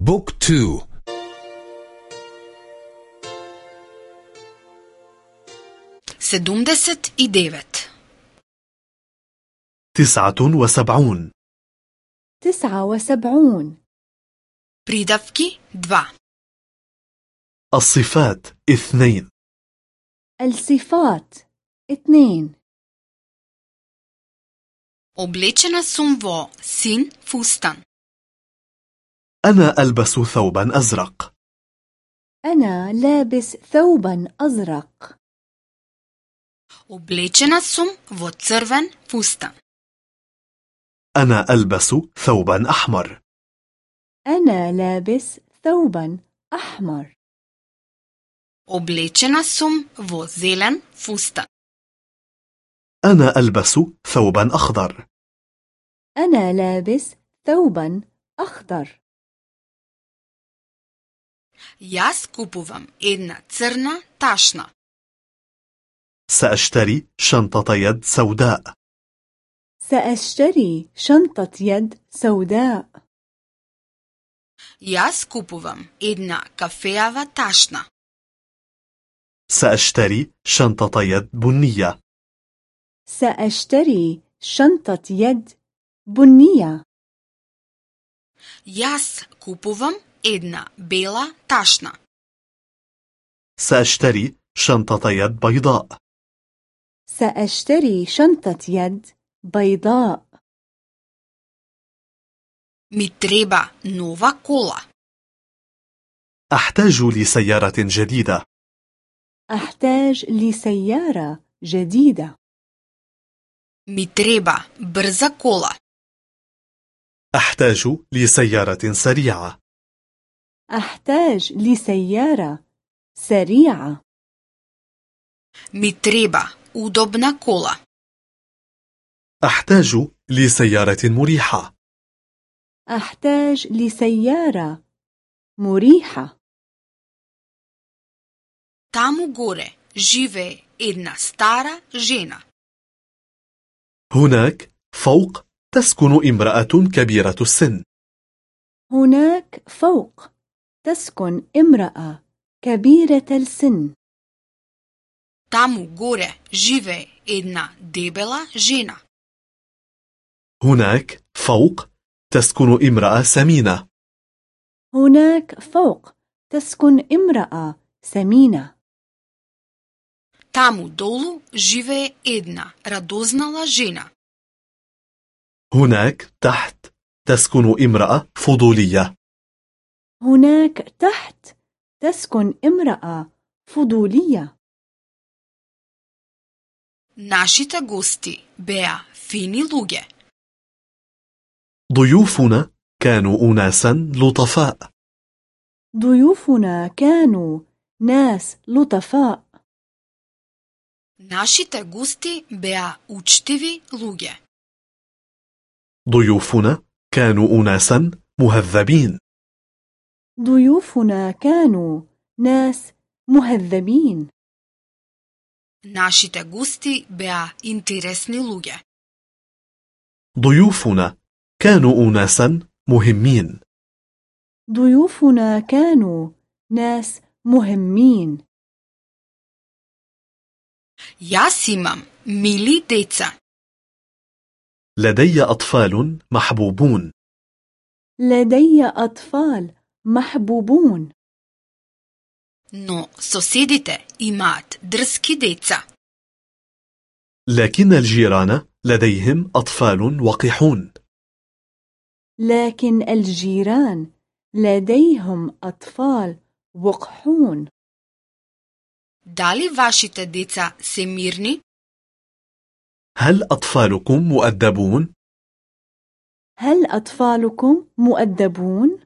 book two седумдесет и девет تسعة وسبعون تسعة وسبعون придавки два الصفات اثنين الصفات اثنين Oblečena sum vo sin fustan. أنا ألبس ثوبا أزرق أنا لابس ثوبا أزرق Oblečena sum v crven أنا ألبس ثوبا أحمر. أنا لابس ثوبا أحمر. Oblečena sum v zelen أنا ألبس ثوبا أخضر. أنا لابس ثوبا أخضر. Јас купувам една црна ташна. سأشتري شنطة يد سوداء سأشتري شنطة يد سوداء Јас купувам една кафеава ташна. سأشتري شنطة يد بنية سأشتري شنطة يد بنية Јас купувам една бела ташна. سأشتري شنطة يد بيضاء سأشتري شنطة يد بيضاء Ми треба нова кола. أحتاج لسيارة جديدة أحتاج لسيارة جديدة Ми треба брза кола. أحتاج لسيارة سريعة أحتاج لسيارة سريعة Ми треба удобна кола. أحتاج لسيارة مريحة أحتاج لسيارة مريحة Таму горе живее една стара жена. هناك فوق تسكن امرأة كبيرة السن هناك فوق تسكن امرأة كبيرة السن Таму горе живее една дебела жена. هناك فوق تسكن امرأة سمينة هناك فوق تسكن امرأة سمينة Таму долу живее една радознала жена. هناك تحت تسكن امرأة فضولية هناك تحت تسكن امرأة فضولية Нашите гости беа фини луѓе. ضيوفنا كانوا أناسا لطفاء ضيوفنا كانوا ناس لطفاء Нашите гости беа учтиви луѓе. ضيوفنا كانوا أناسا مهذبين ضيوفنا كانوا ناس مهذبين Нашите гости беа интересни луѓе. ضيوفنا كانوا أناسا مهمين ضيوفنا كانوا ناس مهمين Јас имам мили деца. لدي أطفال محبوبون لدي أطفال محبوبون Но соседите имаат дрски деца. لكن الجيران لديهم أطفال وقحون لكن الجيران لديهم أطفال وقحون Дали вашите деца се мирни? هل أطفالكم مؤدبون؟ هل أطفالكم مؤدبون؟